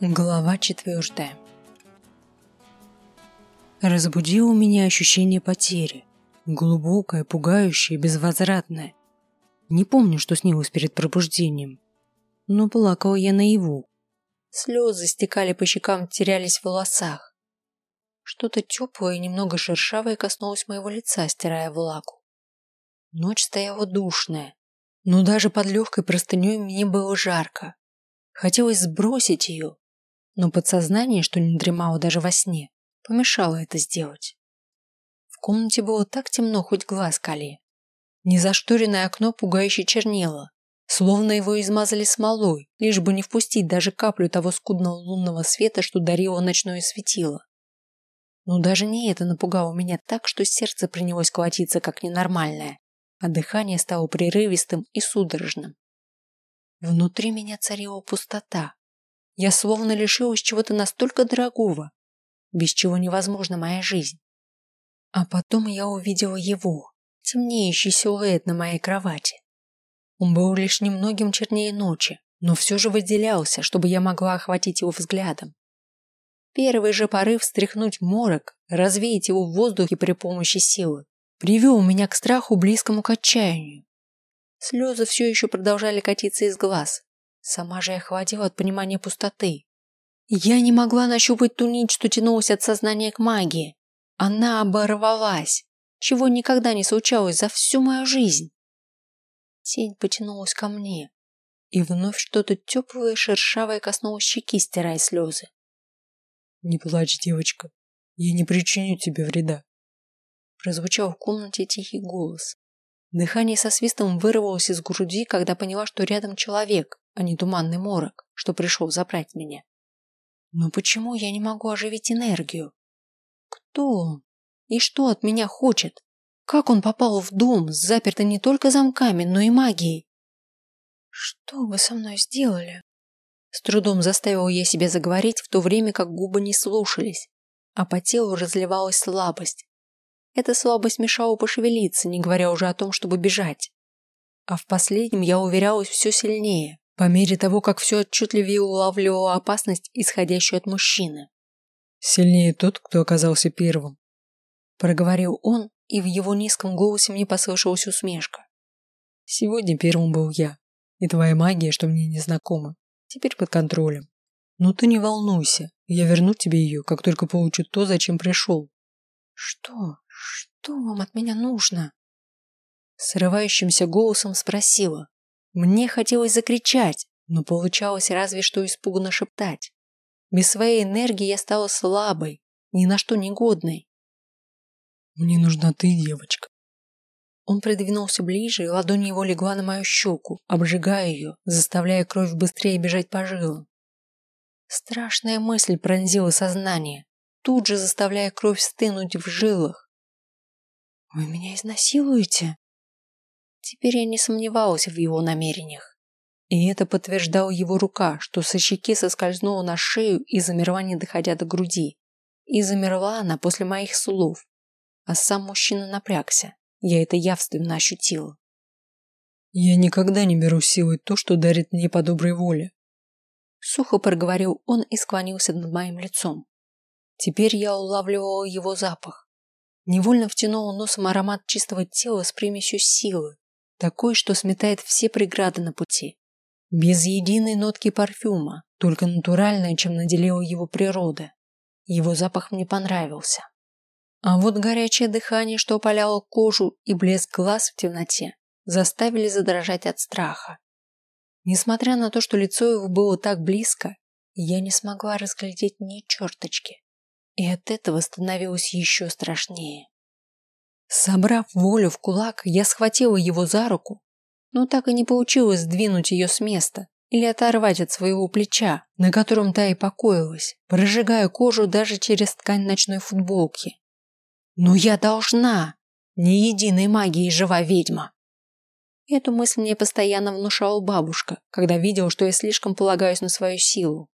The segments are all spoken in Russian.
Глава четвертая. Разбудило меня ощущение потери. Глубокое, пугающее, безвозвратное. Не помню, что снилось перед пробуждением. Но плакала я наяву. Слезы стекали по щекам, терялись в волосах. Что-то теплое и немного шершавое коснулось моего лица, стирая влагу. Ночь стояла душная, но даже под легкой простыней мне было жарко. Хотелось сбросить ее, но подсознание, что не дремало даже во сне, помешало это сделать. В комнате было так темно, хоть глаз кали. Незашторенное окно пугающе чернело, словно его измазали смолой, лишь бы не впустить даже каплю того скудного лунного света, что дарило ночное светило. Но даже не это напугало меня так, что сердце принялось колотиться как ненормальное, а дыхание стало прерывистым и судорожным. Внутри меня царила пустота, я словно лишилась чего-то настолько дорогого, без чего невозможна моя жизнь. А потом я увидела его, темнеющий силуэт на моей кровати. Он был лишь немногим чернее ночи, но все же выделялся, чтобы я могла охватить его взглядом. Первый же порыв встряхнуть морок, развеять его в воздухе при помощи силы, привел меня к страху, близкому к отчаянию. Слезы все еще продолжали катиться из глаз, Сама же я охватила от понимания пустоты. Я не могла нащупать ту нить, что тянулась от сознания к магии. Она оборвалась, чего никогда не случалось за всю мою жизнь. Тень потянулась ко мне, и вновь что-то теплое и шершавое коснулось щеки, стирая слезы. «Не плачь, девочка, я не причиню тебе вреда», прозвучал в комнате тихий голос. Дыхание со свистом вырвалось из груди, когда поняла, что рядом человек, а не туманный морок, что пришел забрать меня. Но почему я не могу оживить энергию? Кто он? И что от меня хочет? Как он попал в дом, запертый не только замками, но и магией? Что вы со мной сделали? С трудом заставила я себя заговорить, в то время как губы не слушались, а по телу разливалась слабость. Эта слабость мешала пошевелиться, не говоря уже о том, чтобы бежать. А в последнем я уверялась все сильнее, по мере того, как все отчетливее улавливала опасность, исходящую от мужчины. «Сильнее тот, кто оказался первым», – проговорил он, и в его низком голосе мне послышалась усмешка. «Сегодня первым был я, и твоя магия, что мне незнакома, теперь под контролем. Но ты не волнуйся, я верну тебе ее, как только получу то, зачем пришел». «Что? Что вам от меня нужно?» Срывающимся голосом спросила, мне хотелось закричать, но получалось разве что испуганно шептать. Без своей энергии я стала слабой, ни на что не годной. «Мне нужна ты, девочка». Он придвинулся ближе, и ладонь его легла на мою щеку, обжигая ее, заставляя кровь быстрее бежать по жилам. Страшная мысль пронзила сознание, тут же заставляя кровь стынуть в жилах. «Вы меня изнасилуете?» Теперь я не сомневалась в его намерениях. И это подтверждала его рука, что со щеки соскользнула на шею и замерла, не доходя до груди. И замерла она после моих слов. А сам мужчина напрягся. Я это явственно ощутила. «Я никогда не беру силой то, что дарит мне по доброй воле», Сухо проговорил он и склонился над моим лицом. Теперь я улавливала его запах. Невольно втянула носом аромат чистого тела с примесью силы, такой, что сметает все преграды на пути. Без единой нотки парфюма, только натуральная, чем наделила его природа. Его запах мне понравился. А вот горячее дыхание, что опаляло кожу, и блеск глаз в темноте, заставили задрожать от страха. Несмотря на то, что лицо его было так близко, я не смогла разглядеть ни черточки. И от этого становилось еще страшнее. Собрав волю в кулак, я схватила его за руку, но так и не получилось сдвинуть ее с места или оторвать от своего плеча, на котором та и покоилась, прожигая кожу даже через ткань ночной футболки. Но я должна! Ни единой магии жива ведьма! Эту мысль мне постоянно внушала бабушка, когда видела, что я слишком полагаюсь на свою силу.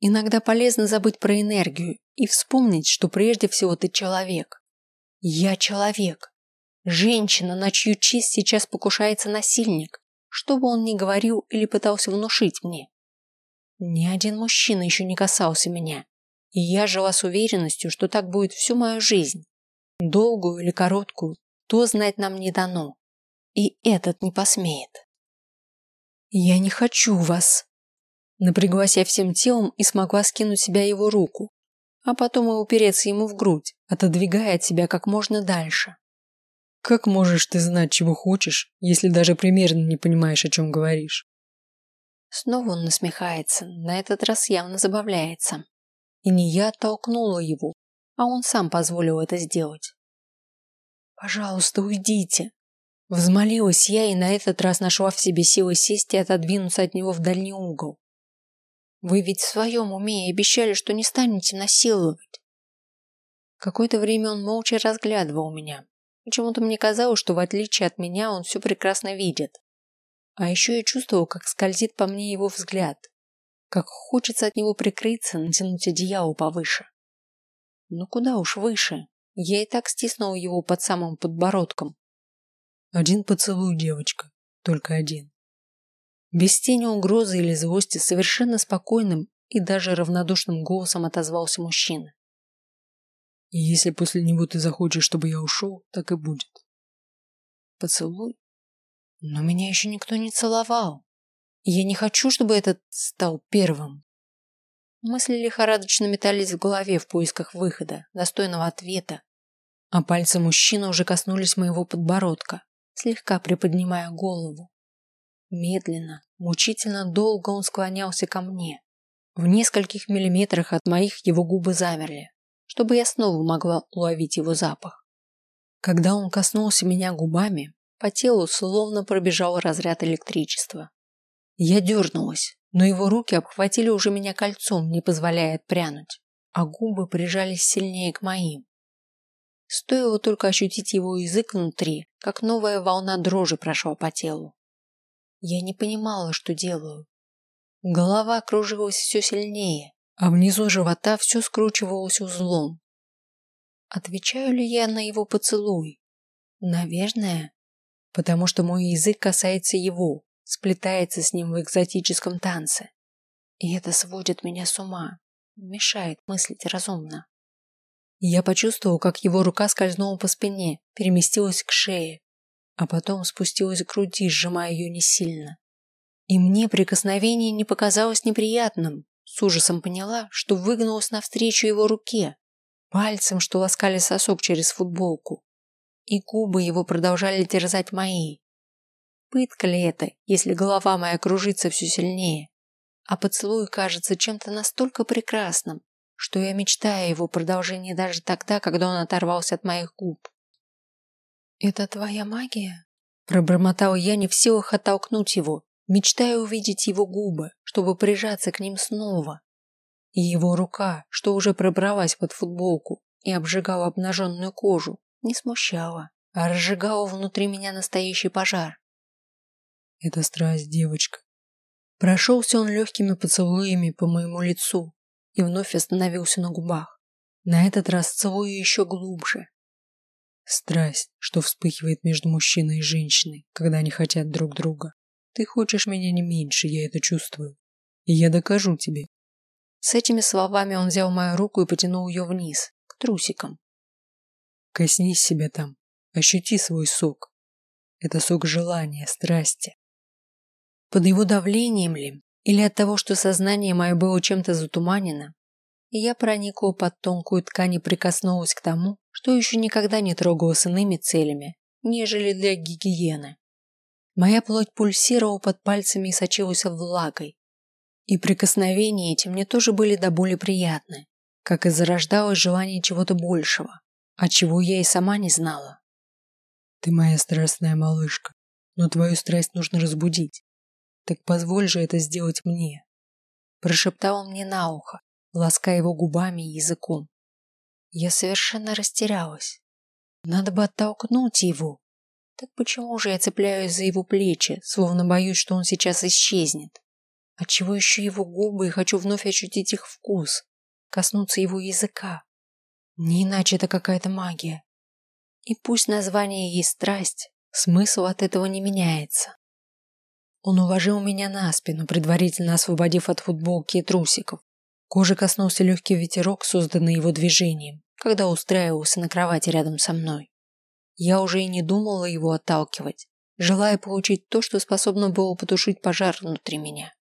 Иногда полезно забыть про энергию и вспомнить, что прежде всего ты человек. Я человек. Женщина, на чью честь сейчас покушается насильник, что бы он ни говорил или пытался внушить мне. Ни один мужчина еще не касался меня, и я жила с уверенностью, что так будет всю мою жизнь. Долгую или короткую, то знать нам не дано. И этот не посмеет. «Я не хочу вас!» Напряглась я всем телом и смогла скинуть себя его руку, а потом и упереться ему в грудь, отодвигая от себя как можно дальше. «Как можешь ты знать, чего хочешь, если даже примерно не понимаешь, о чем говоришь?» Снова он насмехается, на этот раз явно забавляется. И не я оттолкнула его, а он сам позволил это сделать. «Пожалуйста, уйдите!» Взмолилась я и на этот раз нашла в себе силы сесть и отодвинуться от него в дальний угол. «Вы ведь в своем уме и обещали, что не станете насиловать!» Какое-то время он молча разглядывал меня. Почему-то мне казалось, что в отличие от меня он все прекрасно видит. А еще я чувствовал, как скользит по мне его взгляд, как хочется от него прикрыться, натянуть одеяло повыше. Но куда уж выше, я и так стиснул его под самым подбородком. Один поцелуй, девочка, только один. Без тени угрозы или злости совершенно спокойным и даже равнодушным голосом отозвался мужчина. И если после него ты захочешь, чтобы я ушел, так и будет. Поцелуй? Но меня еще никто не целовал. И я не хочу, чтобы этот стал первым. Мысли лихорадочно метались в голове в поисках выхода, достойного ответа. А пальцы мужчины уже коснулись моего подбородка, слегка приподнимая голову. Медленно, мучительно долго он склонялся ко мне. В нескольких миллиметрах от моих его губы замерли, чтобы я снова могла уловить его запах. Когда он коснулся меня губами, по телу словно пробежал разряд электричества. Я дернулась, но его руки обхватили уже меня кольцом, не позволяя отпрянуть, а губы прижались сильнее к моим. Стоило только ощутить его язык внутри, как новая волна дрожи прошла по телу. Я не понимала, что делаю. Голова кружилась все сильнее, а внизу живота все скручивалось узлом. Отвечаю ли я на его поцелуй? Наверное, потому что мой язык касается его, сплетается с ним в экзотическом танце. И это сводит меня с ума, мешает мыслить разумно. Я почувствовал, как его рука скользнула по спине, переместилась к шее, а потом спустилась к груди, сжимая ее не сильно. И мне прикосновение не показалось неприятным. С ужасом поняла, что выгнулась навстречу его руке, пальцем, что ласкали сосок через футболку и губы его продолжали терзать мои. Пытка ли это, если голова моя кружится все сильнее, а поцелуй кажется чем-то настолько прекрасным, что я мечтаю о его продолжении даже тогда, когда он оторвался от моих губ. «Это твоя магия?» Пробормотал я не в силах оттолкнуть его, мечтая увидеть его губы, чтобы прижаться к ним снова. И его рука, что уже пробралась под футболку и обжигала обнаженную кожу, не смущало, а разжигало внутри меня настоящий пожар. Это страсть, девочка. Прошелся он легкими поцелуями по моему лицу и вновь остановился на губах. На этот раз целую еще глубже. Страсть, что вспыхивает между мужчиной и женщиной, когда они хотят друг друга. Ты хочешь меня не меньше, я это чувствую. И я докажу тебе. С этими словами он взял мою руку и потянул ее вниз, к трусикам. Коснись себя там, ощути свой сок. Это сок желания, страсти. Под его давлением ли, или от того, что сознание мое было чем-то затуманено, я проникла под тонкую ткань и прикоснулась к тому, что еще никогда не трогала с иными целями, нежели для гигиены. Моя плоть пульсировала под пальцами и сочилась влагой. И прикосновения эти мне тоже были до боли приятны, как и зарождалось желание чего-то большего а чего я и сама не знала. Ты моя страстная малышка, но твою страсть нужно разбудить. Так позволь же это сделать мне. Прошептал он мне на ухо, лаская его губами и языком. Я совершенно растерялась. Надо бы оттолкнуть его. Так почему же я цепляюсь за его плечи, словно боюсь, что он сейчас исчезнет? Отчего еще его губы и хочу вновь ощутить их вкус, коснуться его языка, не иначе это какая-то магия. И пусть название есть страсть, смысл от этого не меняется. Он уложил меня на спину, предварительно освободив от футболки и трусиков. Кожи коснулся легкий ветерок, созданный его движением, когда устраивался на кровати рядом со мной. Я уже и не думала его отталкивать, желая получить то, что способно было потушить пожар внутри меня.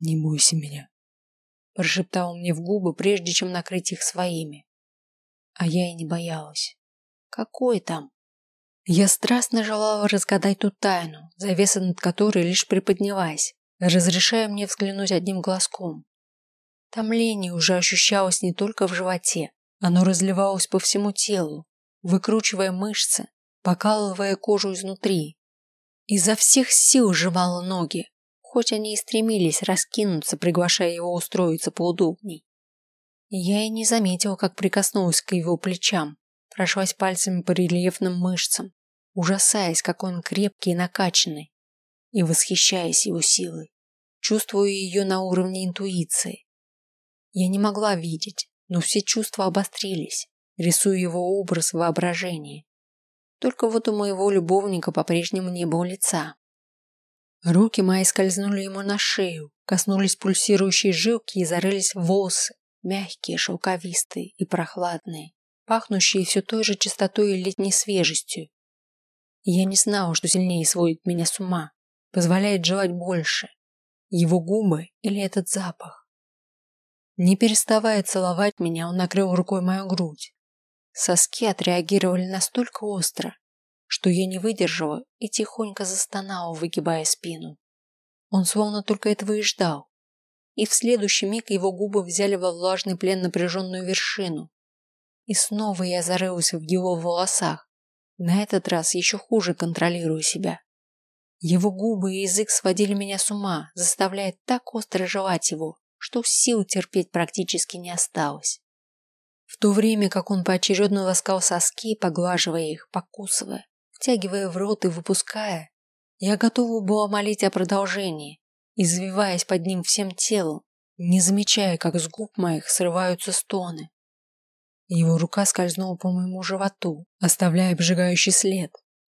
«Не бойся меня», – прошептал мне в губы, прежде чем накрыть их своими. А я и не боялась. Какой там? Я страстно желала разгадать ту тайну, завеса над которой лишь приподнялась, разрешая мне взглянуть одним глазком. Томление уже ощущалось не только в животе, оно разливалось по всему телу, выкручивая мышцы, покалывая кожу изнутри. Изо всех сил сжимала ноги, хоть они и стремились раскинуться, приглашая его устроиться поудобней. Я и не заметила, как прикоснулась к его плечам, прошлась пальцами по рельефным мышцам, ужасаясь, какой он крепкий и накачанный, и восхищаясь его силой, чувствуя ее на уровне интуиции. Я не могла видеть, но все чувства обострились, рисуя его образ в воображении. Только вот у моего любовника по-прежнему не было лица. Руки мои скользнули ему на шею, коснулись пульсирующей жилки и зарылись в волосы, мягкие, шелковистые и прохладные пахнущие все той же чистотой и летней свежестью. я не знала, что сильнее сводит меня с ума, позволяет желать больше. Его губы или этот запах. Не переставая целовать меня, он накрыл рукой мою грудь. Соски отреагировали настолько остро, что я не выдержала и тихонько застонала, выгибая спину. Он словно только этого и ждал. И в следующий миг его губы взяли во влажный плен напряженную вершину, и снова я зарылась в его волосах. На этот раз еще хуже контролирую себя. Его губы и язык сводили меня с ума, заставляя так остро желать его, что сил терпеть практически не осталось. В то время как он поочередно ласкал соски, поглаживая их, покусывая, втягивая в рот и выпуская, я готова была молить о продолжении, извиваясь под ним всем телом, не замечая, как с губ моих срываются стоны. Его рука скользнула по моему животу, оставляя обжигающий след,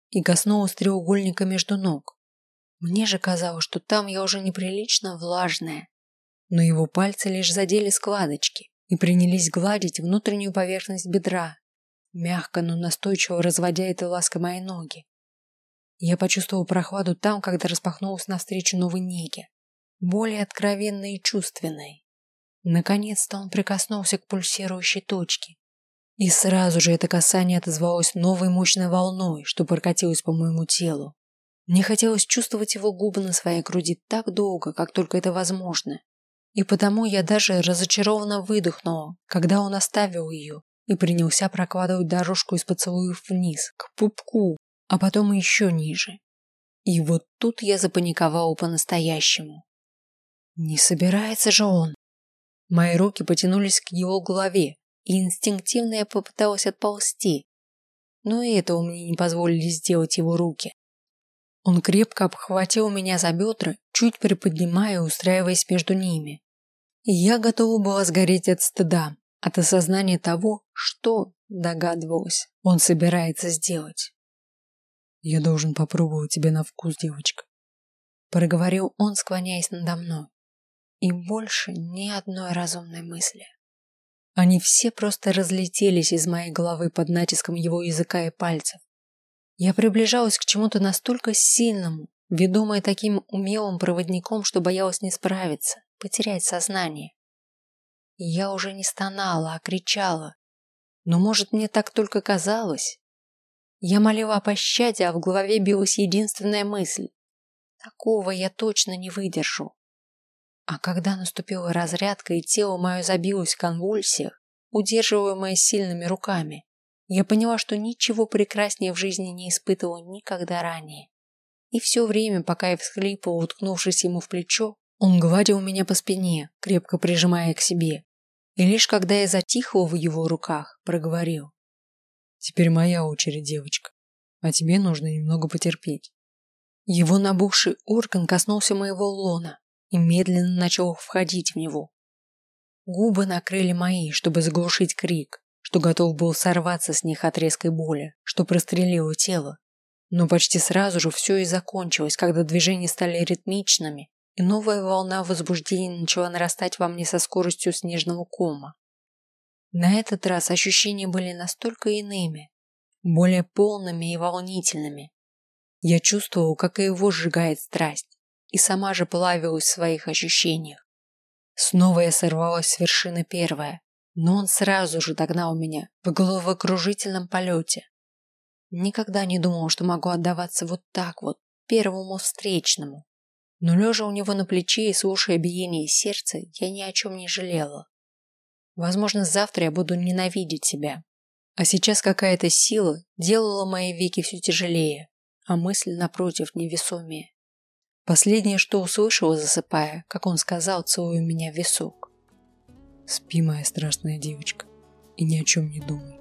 и коснулась треугольника между ног. Мне же казалось, что там я уже неприлично влажная. Но его пальцы лишь задели складочки и принялись гладить внутреннюю поверхность бедра, мягко, но настойчиво разводя этой лаской мои ноги. Я почувствовал прохладу там, когда распахнулась навстречу новой неге, более откровенной и чувственной. Наконец-то он прикоснулся к пульсирующей точке, и сразу же это касание отозвалось новой мощной волной, что прокатилось по моему телу. Мне хотелось чувствовать его губы на своей груди так долго, как только это возможно. И потому я даже разочарованно выдохнула, когда он оставил ее и принялся прокладывать дорожку из поцелуев вниз, к пупку, а потом еще ниже. И вот тут я запаниковала по-настоящему. Не собирается же он. Мои руки потянулись к его голове, и инстинктивно я попыталась отползти. Но и этого мне не позволили сделать его руки. Он крепко обхватил меня за бедра, чуть приподнимая и устраиваясь между ними. И я готова была сгореть от стыда, от осознания того, что, догадывалась, он собирается сделать. «Я должен попробовать тебя на вкус, девочка», – проговорил он, склоняясь надо мной. И больше ни одной разумной мысли. Они все просто разлетелись из моей головы под натиском его языка и пальцев. Я приближалась к чему-то настолько сильному, ведомая таким умелым проводником, что боялась не справиться, потерять сознание. Я уже не стонала, а кричала. Но, может, мне так только казалось? Я молила о пощаде, а в голове билась единственная мысль. Такого я точно не выдержу. А когда наступила разрядка и тело мое забилось в конвульсиях, удерживаемое сильными руками, я поняла, что ничего прекраснее в жизни не испытывала никогда ранее. И все время, пока я всхлипывала, уткнувшись ему в плечо, он гладил меня по спине, крепко прижимая к себе. И лишь когда я затихла в его руках, проговорил. «Теперь моя очередь, девочка, а тебе нужно немного потерпеть». Его набухший орган коснулся моего лона, и медленно начал входить в него. Губы накрыли мои, чтобы заглушить крик, что готов был сорваться с них от резкой боли, что прострелило тело. Но почти сразу же все и закончилось, когда движения стали ритмичными, и новая волна возбуждения начала нарастать во мне со скоростью снежного кома. На этот раз ощущения были настолько иными, более полными и волнительными. Я чувствовала, как и его сжигает страсть, и сама же плавилась в своих ощущениях. Снова я сорвалась с вершины первая, но он сразу же догнал меня в головокружительном полете. Никогда не думала, что могу отдаваться вот так вот, первому встречному. Но лежа у него на плече и слушая биение сердца, я ни о чем не жалела. Возможно, завтра я буду ненавидеть себя. А сейчас какая-то сила делала мои веки все тяжелее, а мысль, напротив, невесомее. Последнее, что услышала, засыпая, как он сказал, целуя меня в висок. «Спи, моя страшная девочка, и ни о чем не думай».